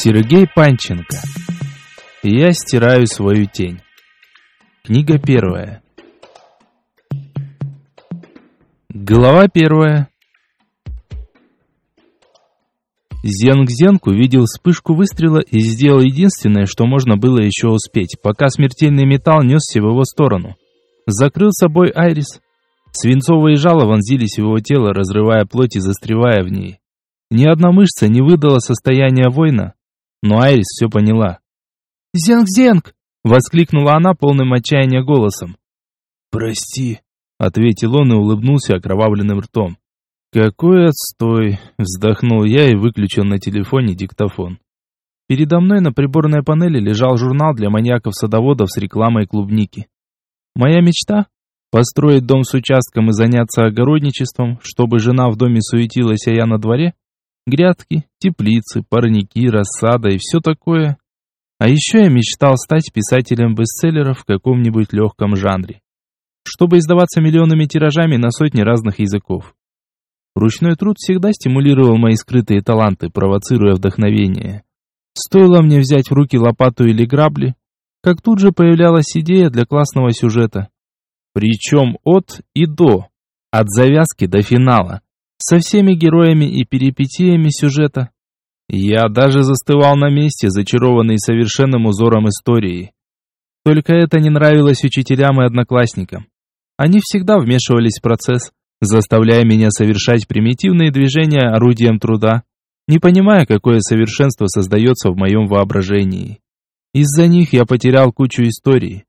Сергей Панченко. Я стираю свою тень. Книга первая. Глава первая. Зенг-Зенг увидел вспышку выстрела и сделал единственное, что можно было еще успеть, пока смертельный металл несся в его сторону. Закрыл собой Айрис. Свинцовые жало вонзились в его тело, разрывая плоть и застревая в ней. Ни одна мышца не выдала состояние воина, но Айрис все поняла. «Зенг-Зенг!» — воскликнула она полным отчаяния голосом. «Прости», — ответил он и улыбнулся окровавленным ртом. «Какой отстой!» — вздохнул я и выключил на телефоне диктофон. Передо мной на приборной панели лежал журнал для маньяков-садоводов с рекламой клубники. Моя мечта — построить дом с участком и заняться огородничеством, чтобы жена в доме суетилась, а я на дворе — Грядки, теплицы, парники, рассада и все такое. А еще я мечтал стать писателем бестселлеров в каком-нибудь легком жанре, чтобы издаваться миллионами тиражами на сотни разных языков. Ручной труд всегда стимулировал мои скрытые таланты, провоцируя вдохновение. Стоило мне взять в руки лопату или грабли, как тут же появлялась идея для классного сюжета. Причем от и до, от завязки до финала со всеми героями и перипетиями сюжета. Я даже застывал на месте, зачарованный совершенным узором истории. Только это не нравилось учителям и одноклассникам. Они всегда вмешивались в процесс, заставляя меня совершать примитивные движения орудием труда, не понимая, какое совершенство создается в моем воображении. Из-за них я потерял кучу историй,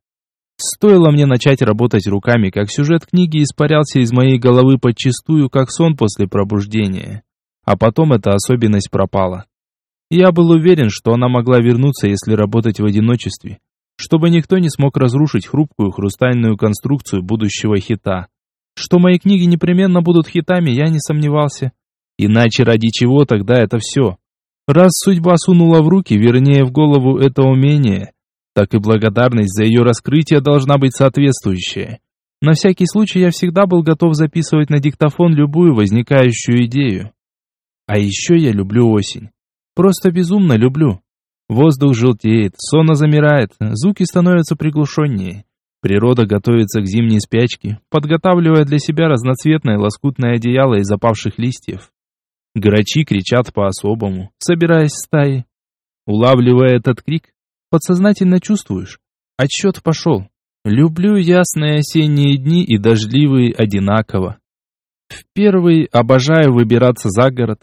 Стоило мне начать работать руками, как сюжет книги испарялся из моей головы подчистую, как сон после пробуждения. А потом эта особенность пропала. Я был уверен, что она могла вернуться, если работать в одиночестве, чтобы никто не смог разрушить хрупкую хрустальную конструкцию будущего хита. Что мои книги непременно будут хитами, я не сомневался. Иначе ради чего тогда это все? Раз судьба сунула в руки, вернее в голову это умение – так и благодарность за ее раскрытие должна быть соответствующая. На всякий случай я всегда был готов записывать на диктофон любую возникающую идею. А еще я люблю осень. Просто безумно люблю. Воздух желтеет, сонно замирает, звуки становятся приглушеннее. Природа готовится к зимней спячке, подготавливая для себя разноцветное лоскутное одеяло из опавших листьев. Грачи кричат по-особому, собираясь в стаи. Улавливая этот крик, Подсознательно чувствуешь. Отсчет пошел. Люблю ясные осенние дни и дождливые одинаково. В первый обожаю выбираться за город,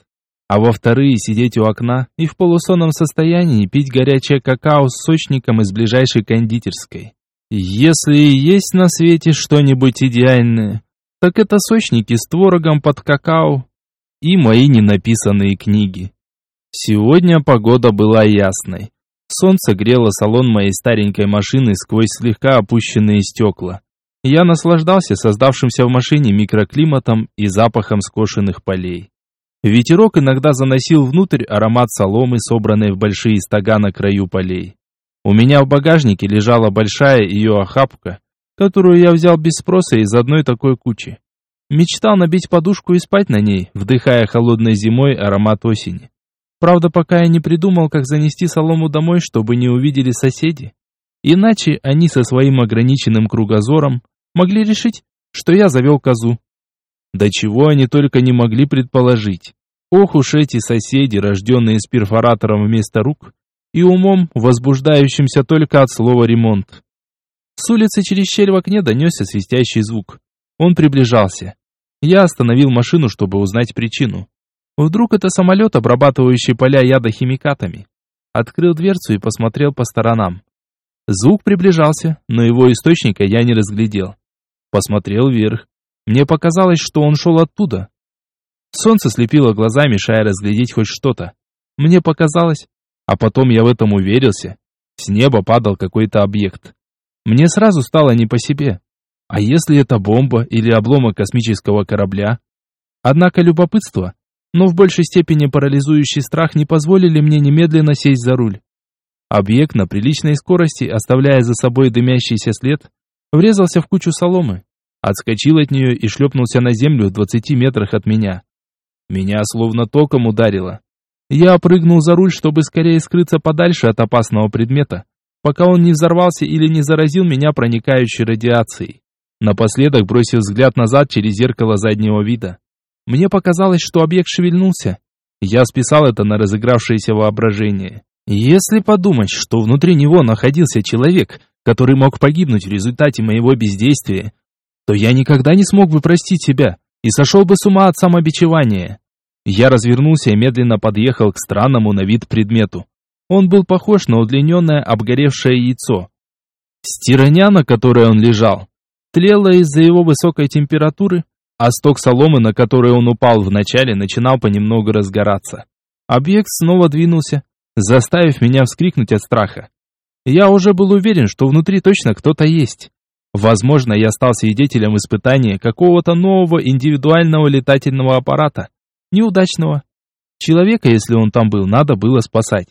а во вторые сидеть у окна и в полусонном состоянии пить горячее какао с сочником из ближайшей кондитерской. Если и есть на свете что-нибудь идеальное, так это сочники с творогом под какао и мои ненаписанные книги. Сегодня погода была ясной. Солнце грело салон моей старенькой машины сквозь слегка опущенные стекла. Я наслаждался создавшимся в машине микроклиматом и запахом скошенных полей. Ветерок иногда заносил внутрь аромат соломы, собранной в большие стога на краю полей. У меня в багажнике лежала большая ее охапка, которую я взял без спроса из одной такой кучи. Мечтал набить подушку и спать на ней, вдыхая холодной зимой аромат осени. Правда, пока я не придумал, как занести солому домой, чтобы не увидели соседи. Иначе они со своим ограниченным кругозором могли решить, что я завел козу. До чего они только не могли предположить. Ох уж эти соседи, рожденные с перфоратором вместо рук и умом, возбуждающимся только от слова «ремонт». С улицы через щель в окне донесся свистящий звук. Он приближался. Я остановил машину, чтобы узнать причину. Вдруг это самолет, обрабатывающий поля яда химикатами. Открыл дверцу и посмотрел по сторонам. Звук приближался, но его источника я не разглядел. Посмотрел вверх. Мне показалось, что он шел оттуда. Солнце слепило глаза, мешая разглядеть хоть что-то. Мне показалось, а потом я в этом уверился. С неба падал какой-то объект. Мне сразу стало не по себе. А если это бомба или обломок космического корабля? Однако любопытство но в большей степени парализующий страх не позволили мне немедленно сесть за руль. Объект на приличной скорости, оставляя за собой дымящийся след, врезался в кучу соломы, отскочил от нее и шлепнулся на землю в двадцати метрах от меня. Меня словно током ударило. Я прыгнул за руль, чтобы скорее скрыться подальше от опасного предмета, пока он не взорвался или не заразил меня проникающей радиацией. Напоследок бросил взгляд назад через зеркало заднего вида. Мне показалось, что объект шевельнулся. Я списал это на разыгравшееся воображение. Если подумать, что внутри него находился человек, который мог погибнуть в результате моего бездействия, то я никогда не смог бы простить себя и сошел бы с ума от самобичевания. Я развернулся и медленно подъехал к странному на вид предмету. Он был похож на удлиненное обгоревшее яйцо. Стироня, на которой он лежал, тлела из-за его высокой температуры, а сток соломы, на который он упал вначале, начинал понемногу разгораться. Объект снова двинулся, заставив меня вскрикнуть от страха. Я уже был уверен, что внутри точно кто-то есть. Возможно, я стал свидетелем испытания какого-то нового индивидуального летательного аппарата. Неудачного. Человека, если он там был, надо было спасать.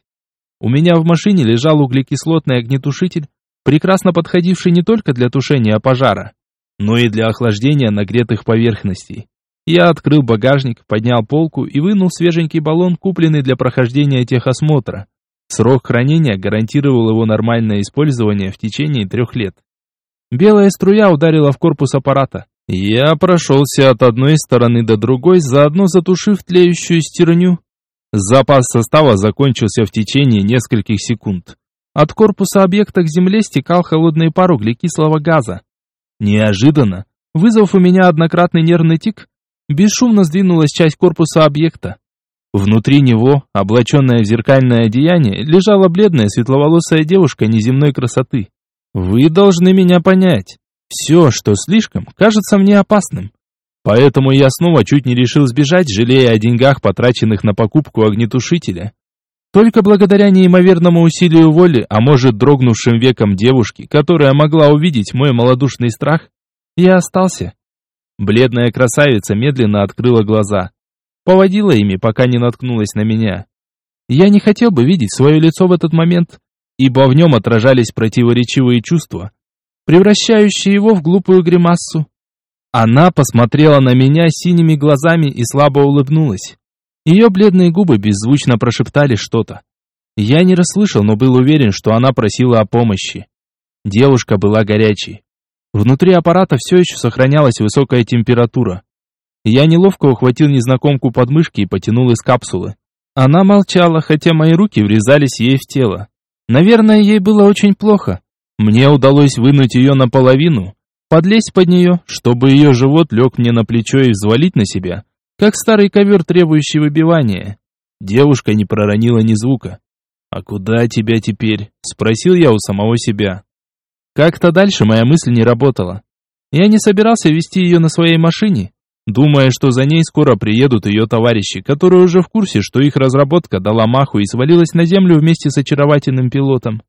У меня в машине лежал углекислотный огнетушитель, прекрасно подходивший не только для тушения пожара, но и для охлаждения нагретых поверхностей. Я открыл багажник, поднял полку и вынул свеженький баллон, купленный для прохождения техосмотра. Срок хранения гарантировал его нормальное использование в течение трех лет. Белая струя ударила в корпус аппарата. Я прошелся от одной стороны до другой, заодно затушив тлеющую стерню. Запас состава закончился в течение нескольких секунд. От корпуса объекта к земле стекал холодный пар углекислого газа. Неожиданно, вызвав у меня однократный нервный тик, бесшумно сдвинулась часть корпуса объекта. Внутри него, облаченная в зеркальное одеяние, лежала бледная светловолосая девушка неземной красоты. Вы должны меня понять. Все, что слишком, кажется мне опасным. Поэтому я снова чуть не решил сбежать, жалея о деньгах, потраченных на покупку огнетушителя. Только благодаря неимоверному усилию воли, а может дрогнувшим векам девушки, которая могла увидеть мой малодушный страх, я остался. Бледная красавица медленно открыла глаза. Поводила ими, пока не наткнулась на меня. Я не хотел бы видеть свое лицо в этот момент, ибо в нем отражались противоречивые чувства, превращающие его в глупую гримассу. Она посмотрела на меня синими глазами и слабо улыбнулась. Ее бледные губы беззвучно прошептали что-то. Я не расслышал, но был уверен, что она просила о помощи. Девушка была горячей. Внутри аппарата все еще сохранялась высокая температура. Я неловко ухватил незнакомку под мышки и потянул из капсулы. Она молчала, хотя мои руки врезались ей в тело. Наверное, ей было очень плохо. Мне удалось вынуть ее наполовину, подлезть под нее, чтобы ее живот лег мне на плечо и взвалить на себя, как старый ковер, требующий выбивания. Девушка не проронила ни звука. «А куда тебя теперь?» – спросил я у самого себя. Как-то дальше моя мысль не работала. Я не собирался вести ее на своей машине, думая, что за ней скоро приедут ее товарищи, которые уже в курсе, что их разработка дала маху и свалилась на землю вместе с очаровательным пилотом.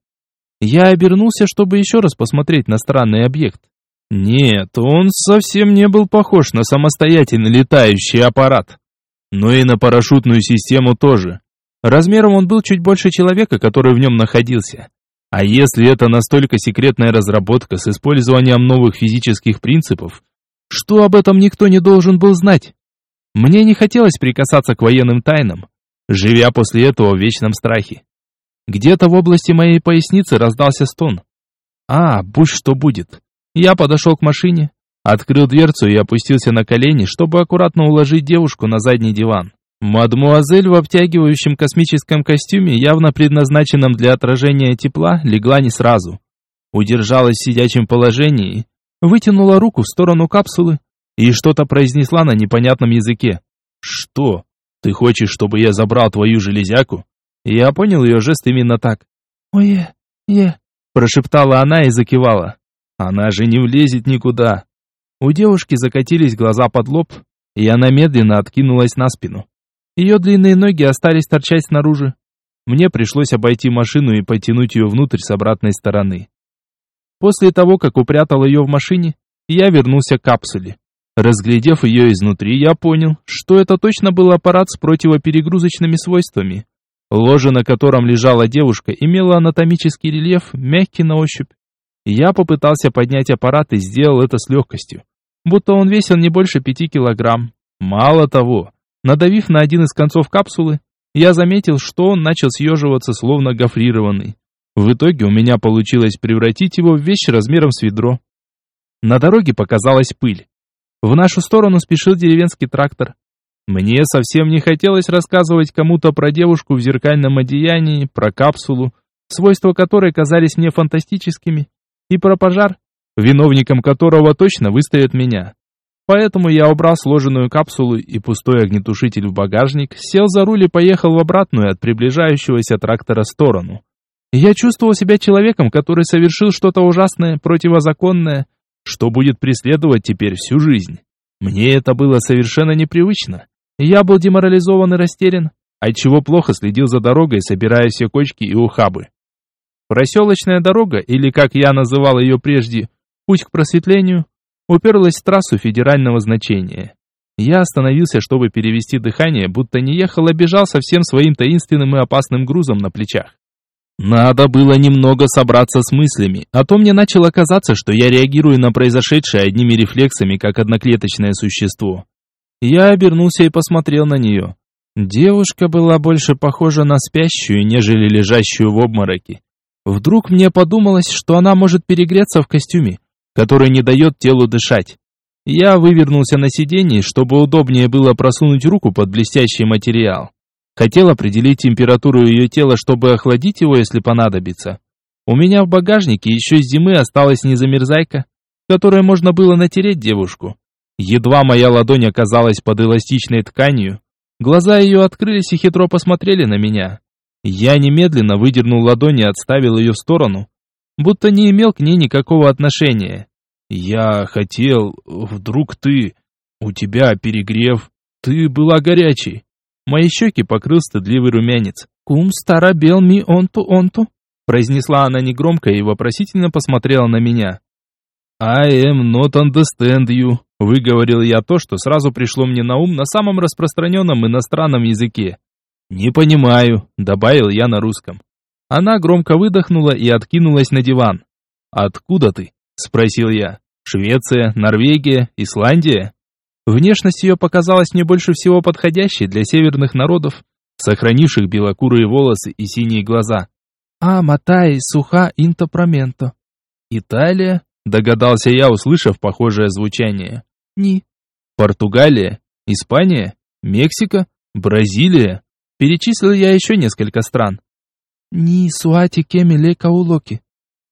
Я обернулся, чтобы еще раз посмотреть на странный объект. Нет, он совсем не был похож на самостоятельно летающий аппарат. Но и на парашютную систему тоже. Размером он был чуть больше человека, который в нем находился. А если это настолько секретная разработка с использованием новых физических принципов, что об этом никто не должен был знать. Мне не хотелось прикасаться к военным тайнам, живя после этого в вечном страхе. Где-то в области моей поясницы раздался стон. А, будь что будет. Я подошел к машине, открыл дверцу и опустился на колени, чтобы аккуратно уложить девушку на задний диван. Мадмуазель в обтягивающем космическом костюме, явно предназначенном для отражения тепла, легла не сразу. Удержалась в сидячем положении вытянула руку в сторону капсулы и что-то произнесла на непонятном языке. «Что? Ты хочешь, чтобы я забрал твою железяку?» Я понял ее жест именно так. «Ой, е», прошептала она и закивала. «Она же не влезет никуда». У девушки закатились глаза под лоб, и она медленно откинулась на спину. Ее длинные ноги остались торчать снаружи. Мне пришлось обойти машину и потянуть ее внутрь с обратной стороны. После того, как упрятал ее в машине, я вернулся к капсуле. Разглядев ее изнутри, я понял, что это точно был аппарат с противоперегрузочными свойствами. Ложе, на котором лежала девушка, имело анатомический рельеф, мягкий на ощупь. Я попытался поднять аппарат и сделал это с легкостью, будто он весил не больше пяти килограмм. Мало того, надавив на один из концов капсулы, Я заметил, что он начал съеживаться, словно гофрированный. В итоге у меня получилось превратить его в вещь размером с ведро. На дороге показалась пыль. В нашу сторону спешил деревенский трактор. Мне совсем не хотелось рассказывать кому-то про девушку в зеркальном одеянии, про капсулу, свойства которой казались мне фантастическими, и про пожар, виновником которого точно выставят меня. Поэтому я убрал сложенную капсулу и пустой огнетушитель в багажник, сел за руль и поехал в обратную от приближающегося трактора сторону. Я чувствовал себя человеком, который совершил что-то ужасное, противозаконное, что будет преследовать теперь всю жизнь. Мне это было совершенно непривычно. Я был деморализован и растерян, отчего плохо следил за дорогой, собирая все кочки и ухабы. Проселочная дорога, или как я называл ее прежде, путь к просветлению, уперлась в трассу федерального значения. Я остановился, чтобы перевести дыхание, будто не ехал, а бежал со всем своим таинственным и опасным грузом на плечах. Надо было немного собраться с мыслями, а то мне начало казаться, что я реагирую на произошедшее одними рефлексами, как одноклеточное существо. Я обернулся и посмотрел на нее. Девушка была больше похожа на спящую, нежели лежащую в обмороке. Вдруг мне подумалось, что она может перегреться в костюме, который не дает телу дышать. Я вывернулся на сиденье, чтобы удобнее было просунуть руку под блестящий материал. Хотел определить температуру ее тела, чтобы охладить его, если понадобится. У меня в багажнике еще с зимы осталась незамерзайка, которой можно было натереть девушку. Едва моя ладонь оказалась под эластичной тканью, глаза ее открылись и хитро посмотрели на меня. Я немедленно выдернул ладонь и отставил ее в сторону, будто не имел к ней никакого отношения. «Я хотел... Вдруг ты... У тебя перегрев... Ты была горячей. Мои щеки покрыл стыдливый румянец. «Кум старобел ми онту-онту», произнесла она негромко и вопросительно посмотрела на меня. «I am not understand you», выговорил я то, что сразу пришло мне на ум на самом распространенном иностранном языке. «Не понимаю», добавил я на русском. Она громко выдохнула и откинулась на диван. «Откуда ты?» спросил я. «Швеция, Норвегия, Исландия?» Внешность ее показалась мне больше всего подходящей для северных народов, сохранивших белокурые волосы и синие глаза. «А, Матай, суха интопроменто». «Италия?» – догадался я, услышав похожее звучание. «Ни». «Португалия? Испания? Мексика? Бразилия?» Перечислил я еще несколько стран. «Ни суати кемиле каулоки».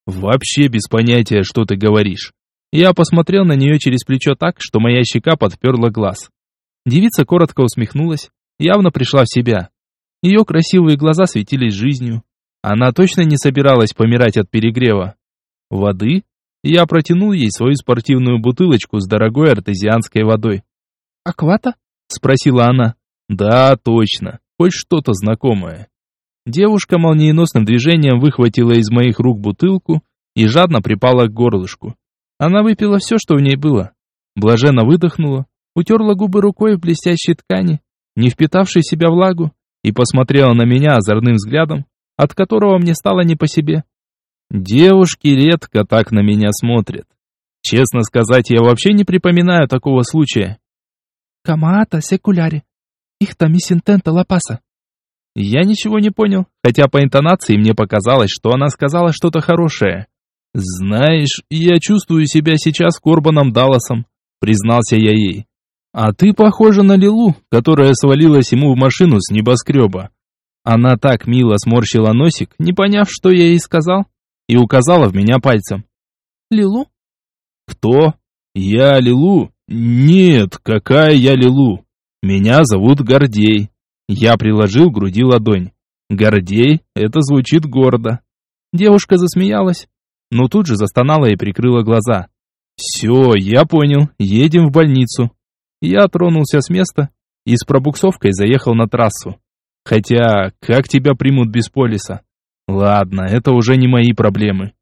«Вообще без понятия, что ты говоришь». Я посмотрел на нее через плечо так, что моя щека подперла глаз. Девица коротко усмехнулась, явно пришла в себя. Ее красивые глаза светились жизнью. Она точно не собиралась помирать от перегрева. Воды? Я протянул ей свою спортивную бутылочку с дорогой артезианской водой. «Аквата?» — спросила она. «Да, точно. Хоть что-то знакомое». Девушка молниеносным движением выхватила из моих рук бутылку и жадно припала к горлышку. Она выпила все, что в ней было. Блаженно выдохнула, утерла губы рукой в блестящей ткани, не впитавшей в себя влагу, и посмотрела на меня озорным взглядом, от которого мне стало не по себе. Девушки редко так на меня смотрят. Честно сказать, я вообще не припоминаю такого случая. Камаата секуляри. Их там синтента лапаса. Я ничего не понял, хотя по интонации мне показалось, что она сказала что-то хорошее. «Знаешь, я чувствую себя сейчас Корбаном Далласом», — признался я ей. «А ты похожа на Лилу, которая свалилась ему в машину с небоскреба». Она так мило сморщила носик, не поняв, что я ей сказал, и указала в меня пальцем. «Лилу?» «Кто? Я Лилу? Нет, какая я Лилу? Меня зовут Гордей». Я приложил к груди ладонь. «Гордей? Это звучит гордо». Девушка засмеялась, но тут же застонала и прикрыла глаза. «Все, я понял, едем в больницу». Я тронулся с места и с пробуксовкой заехал на трассу. Хотя, как тебя примут без полиса? Ладно, это уже не мои проблемы.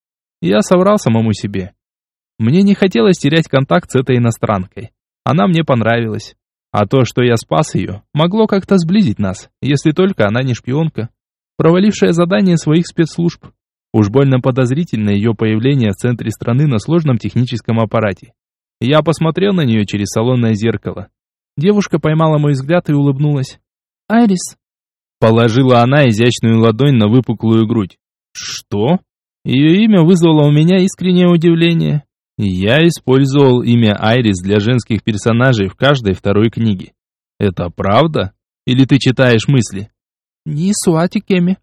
Я соврал самому себе. Мне не хотелось терять контакт с этой иностранкой. Она мне понравилась. А то, что я спас ее, могло как-то сблизить нас, если только она не шпионка, провалившая задание своих спецслужб. Уж больно подозрительно ее появление в центре страны на сложном техническом аппарате. Я посмотрел на нее через салонное зеркало. Девушка поймала мой взгляд и улыбнулась. «Айрис». Положила она изящную ладонь на выпуклую грудь. Что? Ее имя вызвало у меня искреннее удивление. Я использовал имя Айрис для женских персонажей в каждой второй книге. Это правда? Или ты читаешь мысли? Не Суатикеми.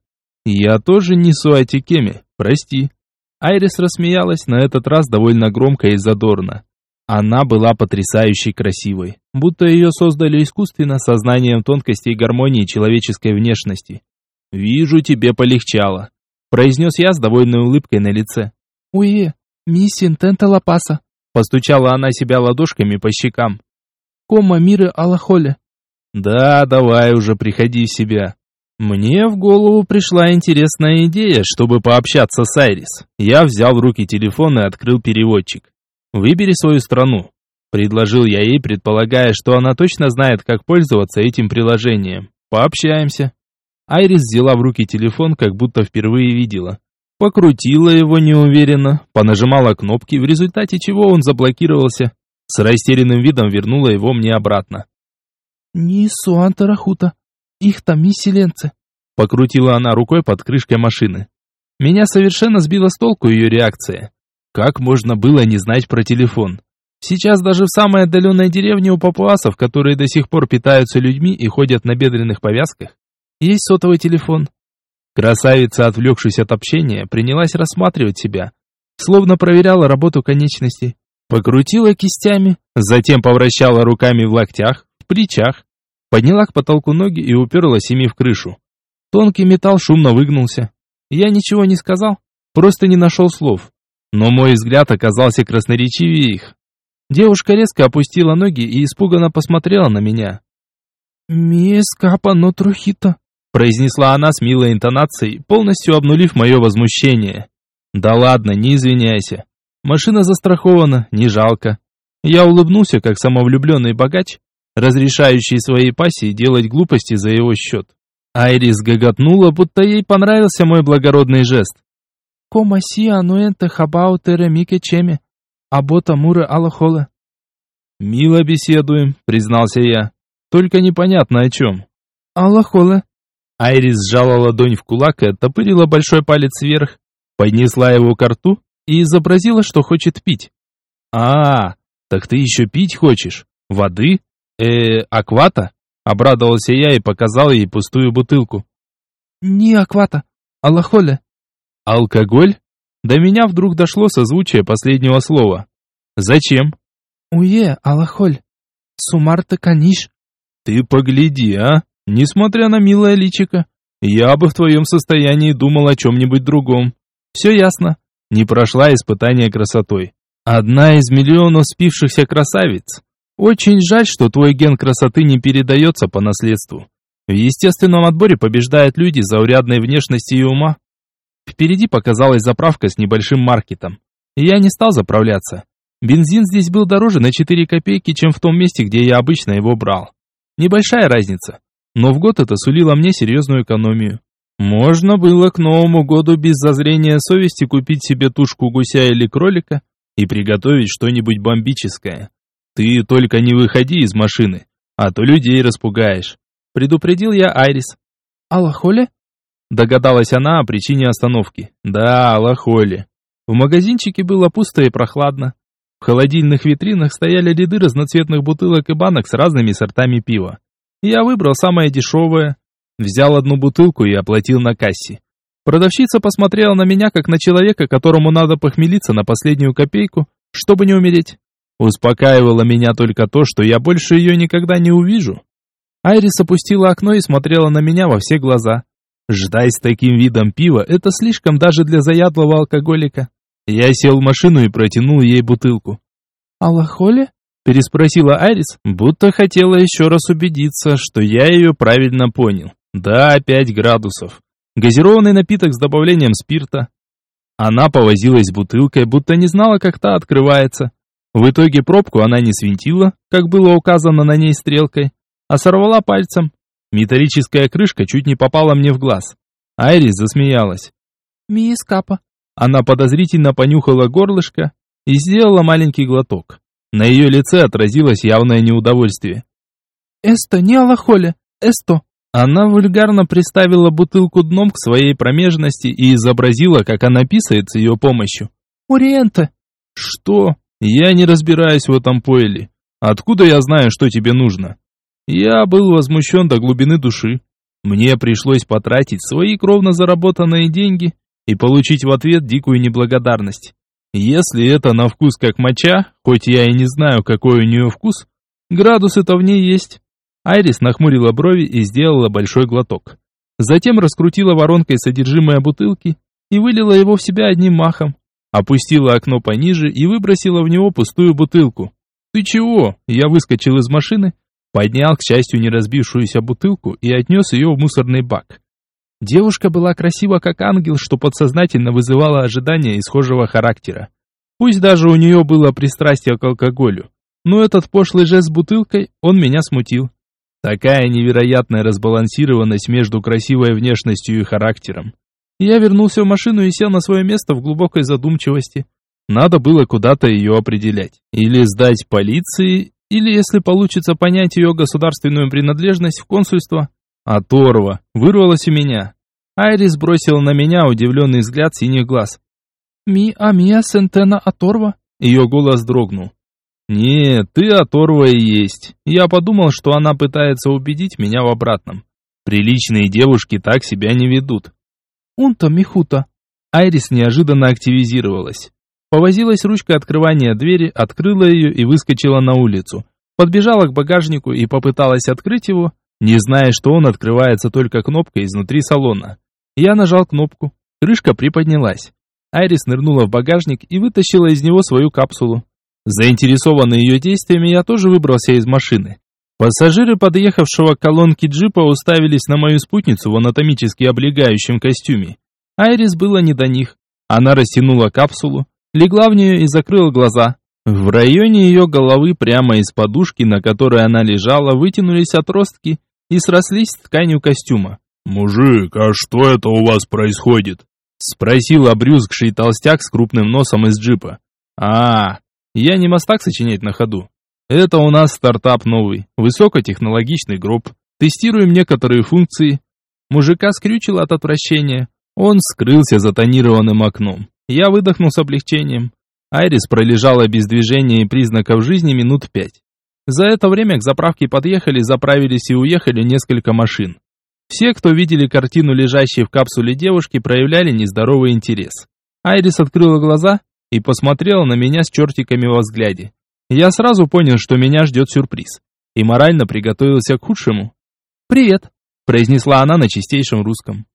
Я тоже не Суатикеми, прости. Айрис рассмеялась на этот раз довольно громко и задорно. Она была потрясающе красивой, будто ее создали искусственно сознанием тонкости и гармонии человеческой внешности. «Вижу, тебе полегчало», — произнес я с довольной улыбкой на лице. «Уе, мисс Интента Лапаса», — постучала она себя ладошками по щекам. «Кома миры Аллахоле». «Да, давай уже, приходи в себя». Мне в голову пришла интересная идея, чтобы пообщаться с Айрис. Я взял в руки телефон и открыл переводчик. Выбери свою страну. Предложил я ей, предполагая, что она точно знает, как пользоваться этим приложением. Пообщаемся. Айрис взяла в руки телефон, как будто впервые видела. Покрутила его неуверенно, понажимала кнопки, в результате чего он заблокировался. С растерянным видом вернула его мне обратно. «Не Суантарахута, их там селенцы», — покрутила она рукой под крышкой машины. Меня совершенно сбила с толку ее реакция. Как можно было не знать про телефон? Сейчас даже в самой отдаленной деревне у папуасов, которые до сих пор питаются людьми и ходят на бедренных повязках, есть сотовый телефон. Красавица, отвлекшись от общения, принялась рассматривать себя, словно проверяла работу конечностей. Покрутила кистями, затем повращала руками в локтях, в плечах, подняла к потолку ноги и уперлась ими в крышу. Тонкий металл шумно выгнулся. Я ничего не сказал, просто не нашел слов. Но мой взгляд оказался красноречивее их. Девушка резко опустила ноги и испуганно посмотрела на меня. «Мисс Капа но трухита», произнесла она с милой интонацией, полностью обнулив мое возмущение. «Да ладно, не извиняйся. Машина застрахована, не жалко». Я улыбнулся, как самовлюбленный богач, разрешающий своей пассии делать глупости за его счет. Айрис гоготнула, будто ей понравился мой благородный жест. Кома си ануэнте хабау теремике чеме, абота муре алахоле. «Мило беседуем», — признался я. «Только непонятно о чем». «Аллахоле». Айрис сжала ладонь в кулак и оттопырила большой палец вверх, поднесла его к рту и изобразила, что хочет пить. «А, так ты еще пить хочешь? Воды? э аквата?» Обрадовался я и показал ей пустую бутылку. «Не аквата, аллахоле». Алкоголь? До меня вдруг дошло созвучие последнего слова. Зачем? Уе, алахоль. Сумар-то каниш. Ты погляди, а? Несмотря на милое личико, я бы в твоем состоянии думал о чем-нибудь другом. Все ясно. Не прошла испытание красотой. Одна из миллионов спившихся красавиц. Очень жаль, что твой ген красоты не передается по наследству. В естественном отборе побеждают люди заурядной внешности и ума. Впереди показалась заправка с небольшим маркетом. Я не стал заправляться. Бензин здесь был дороже на 4 копейки, чем в том месте, где я обычно его брал. Небольшая разница, но в год это сулило мне серьезную экономию. Можно было к Новому году без зазрения совести купить себе тушку гуся или кролика и приготовить что-нибудь бомбическое. Ты только не выходи из машины, а то людей распугаешь. Предупредил я Айрис. Алла Холли? Догадалась она о причине остановки. Да, Лохоли. В магазинчике было пусто и прохладно. В холодильных витринах стояли ряды разноцветных бутылок и банок с разными сортами пива. Я выбрал самое дешевое, взял одну бутылку и оплатил на кассе. Продавщица посмотрела на меня, как на человека, которому надо похмелиться на последнюю копейку, чтобы не умереть. Успокаивало меня только то, что я больше ее никогда не увижу. Айрис опустила окно и смотрела на меня во все глаза. Ждать с таким видом пива – это слишком даже для заядлого алкоголика. Я сел в машину и протянул ей бутылку. «Аллахоле?» – переспросила Арис, будто хотела еще раз убедиться, что я ее правильно понял. Да, пять градусов. Газированный напиток с добавлением спирта. Она повозилась бутылкой, будто не знала, как та открывается. В итоге пробку она не свинтила, как было указано на ней стрелкой, а сорвала пальцем. Металлическая крышка чуть не попала мне в глаз. Айрис засмеялась. «Мисс Капа». Она подозрительно понюхала горлышко и сделала маленький глоток. На ее лице отразилось явное неудовольствие. «Эсто, не алахоле, эсто». Она вульгарно приставила бутылку дном к своей промежности и изобразила, как она писает с ее помощью. «Ориенте!» «Что? Я не разбираюсь в этом поэле. Откуда я знаю, что тебе нужно?» Я был возмущен до глубины души. Мне пришлось потратить свои кровно заработанные деньги и получить в ответ дикую неблагодарность. Если это на вкус как моча, хоть я и не знаю, какой у нее вкус, градус это в ней есть. Айрис нахмурила брови и сделала большой глоток. Затем раскрутила воронкой содержимое бутылки и вылила его в себя одним махом. Опустила окно пониже и выбросила в него пустую бутылку. «Ты чего?» Я выскочил из машины, поднял, к счастью, не разбившуюся бутылку и отнес ее в мусорный бак. Девушка была красива как ангел, что подсознательно вызывало ожидания исхожего характера. Пусть даже у нее было пристрастие к алкоголю, но этот пошлый жест с бутылкой, он меня смутил. Такая невероятная разбалансированность между красивой внешностью и характером. Я вернулся в машину и сел на свое место в глубокой задумчивости. Надо было куда-то ее определять. Или сдать полиции, или, если получится понять ее государственную принадлежность, в консульство. Оторва. Вырвалось у меня. Айрис бросила на меня удивленный взгляд синих глаз. «Ми амия сентена оторва?» Ее голос дрогнул. «Нет, ты оторва и есть. Я подумал, что она пытается убедить меня в обратном. Приличные девушки так себя не ведут». «Унта михута». Айрис неожиданно активизировалась. Повозилась ручкой открывания двери, открыла ее и выскочила на улицу. Подбежала к багажнику и попыталась открыть его, не зная, что он открывается только кнопкой изнутри салона. Я нажал кнопку, крышка приподнялась. Айрис нырнула в багажник и вытащила из него свою капсулу. Заинтересованный ее действиями, я тоже выбрался из машины. Пассажиры подъехавшего к колонке джипа уставились на мою спутницу в анатомически облегающем костюме. Айрис было не до них. Она растянула капсулу, легла в нее и закрыла глаза. В районе ее головы прямо из подушки, на которой она лежала, вытянулись отростки и срослись с тканью костюма. «Мужик, а что это у вас происходит?» Спросил обрюзгший толстяк с крупным носом из джипа. а я не мастак сочинять на ходу. Это у нас стартап новый, высокотехнологичный гроб. Тестируем некоторые функции. Мужика скрючило от отвращения. Он скрылся за тонированным окном. Я выдохнул с облегчением. Айрис пролежала без движения и признаков жизни минут пять. За это время к заправке подъехали, заправились и уехали несколько машин. Все, кто видели картину лежащей в капсуле девушки, проявляли нездоровый интерес. Айрис открыла глаза и посмотрела на меня с чертиками во взгляде. Я сразу понял, что меня ждет сюрприз, и морально приготовился к худшему. «Привет», — произнесла она на чистейшем русском.